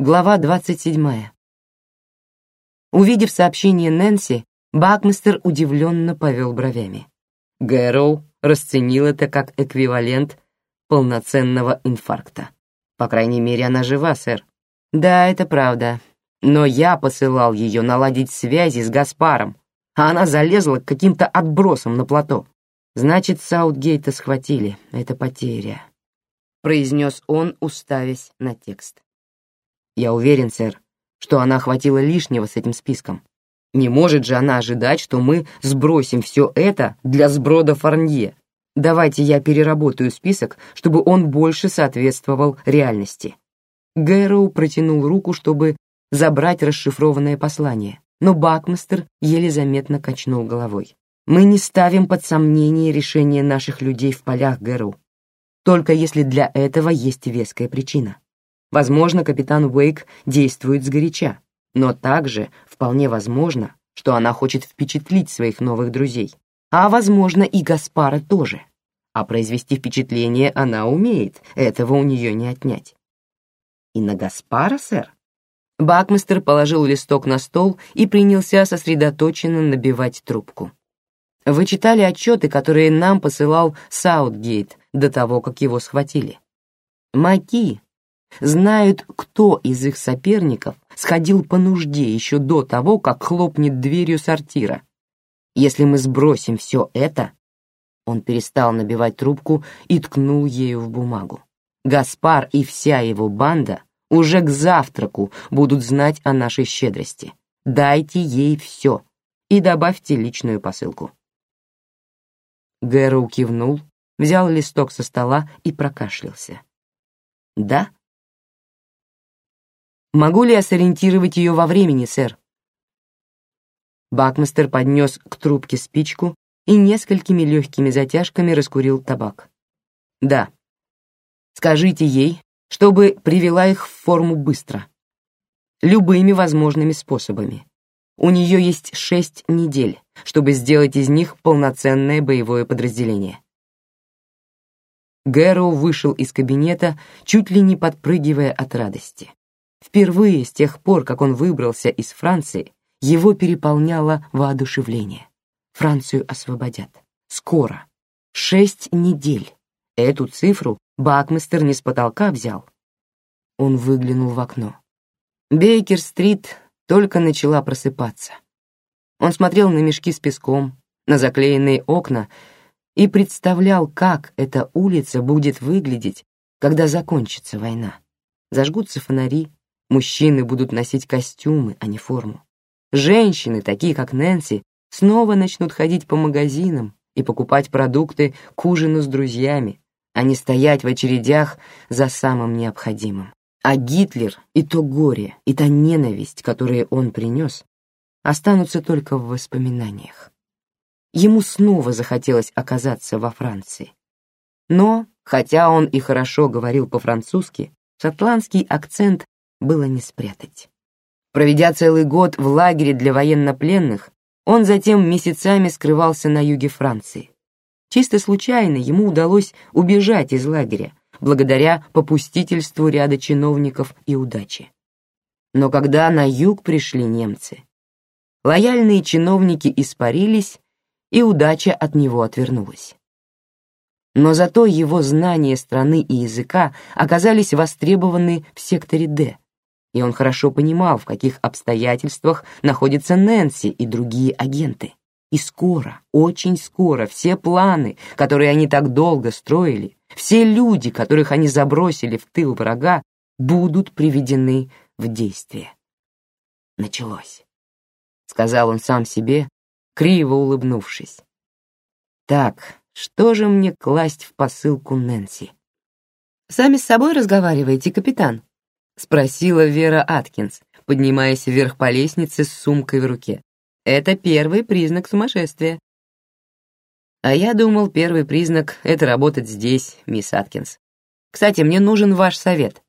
Глава 27. Увидев сообщение Нэнси, Бакмистер удивленно повел бровями. Гэроу расценил это как эквивалент полноценного инфаркта. По крайней мере, она жива, сэр. Да, это правда. Но я посылал ее наладить связи с Гаспаром, а она залезла к каким-то отбросам на плато. Значит, Саутгейта схватили. Это потеря, произнес он, уставясь на текст. Я уверен, сэр, что она охватила лишнего с этим списком. Не может же она ожидать, что мы сбросим все это для сброда Фарнье. Давайте я переработаю список, чтобы он больше соответствовал реальности. Гэроу протянул руку, чтобы забрать расшифрованное послание, но Бакмастер еле заметно качнул головой. Мы не ставим под сомнение решение наших людей в полях Гэроу, только если для этого есть веская причина. Возможно, капитан Уэйк действует сгоряча, но также вполне возможно, что она хочет впечатлить своих новых друзей. А возможно, и Гаспара тоже. А произвести впечатление она умеет, этого у нее не отнять. И на Гаспара, сэр? Бакмистер положил листок на стол и принялся сосредоточенно набивать трубку. Вы читали отчеты, которые нам посылал Саутгейт до того, как его схватили. Маки, знают, кто из их соперников сходил по нужде еще до того, как хлопнет дверью сортира. Если мы сбросим все это, он перестал набивать трубку и ткнул ею в бумагу. Гаспар и вся его банда уже к завтраку будут знать о нашей щедрости. Дайте ей все и добавьте личную посылку. Гэроу кивнул, взял листок со стола и прокашлялся. Да, Могу ли я сориентировать ее во времени, сэр? Бакмастер поднес к трубке спичку и несколькими легкими затяжками раскурил табак. Да. Скажите ей, чтобы привела их в форму быстро. Любыми возможными способами. У нее есть шесть недель, чтобы сделать из них полноценное боевое подразделение. Гэроу вышел из кабинета, чуть ли не подпрыгивая от радости. Впервые с тех пор, как он выбрался из Франции, его переполняло воодушевление. Францию освободят. Скоро. Шесть недель. Эту цифру Бакмистер не с потолка взял. Он выглянул в окно. Бейкер-стрит только начала просыпаться. Он смотрел на мешки с песком, на заклеенные окна и представлял, как эта улица будет выглядеть, когда закончится война. Зажгутся фонари, Мужчины будут носить костюмы, а не форму. Женщины, такие как Нэнси, снова начнут ходить по магазинам и покупать продукты к ужину с друзьями, а не стоять в очередях за самым необходимым. А Гитлер и то горе, и та ненависть, которые он принес, останутся только в воспоминаниях. Ему снова захотелось оказаться во Франции. Но, хотя он и хорошо говорил по-французски, шотландский акцент было не спрятать. Проведя целый год в лагере для военнопленных, он затем месяцами скрывался на юге Франции. Чисто случайно ему удалось убежать из лагеря, благодаря попустительству ряда чиновников и удачи. Но когда на юг пришли немцы, лояльные чиновники испарились, и удача от него отвернулась. Но зато его знания страны и языка оказались востребованы в секторе «Д», и он хорошо понимал, в каких обстоятельствах находятся Нэнси и другие агенты. И скоро, очень скоро, все планы, которые они так долго строили, все люди, которых они забросили в тыл врага, будут приведены в действие. Началось, сказал он сам себе, криво улыбнувшись. Так, что же мне класть в посылку Нэнси? Сами с собой разговариваете, капитан? Спросила Вера Аткинс, поднимаясь вверх по лестнице с сумкой в руке. Это первый признак сумасшествия. А я думал, первый признак — это работать здесь, мисс Аткинс. Кстати, мне нужен ваш совет.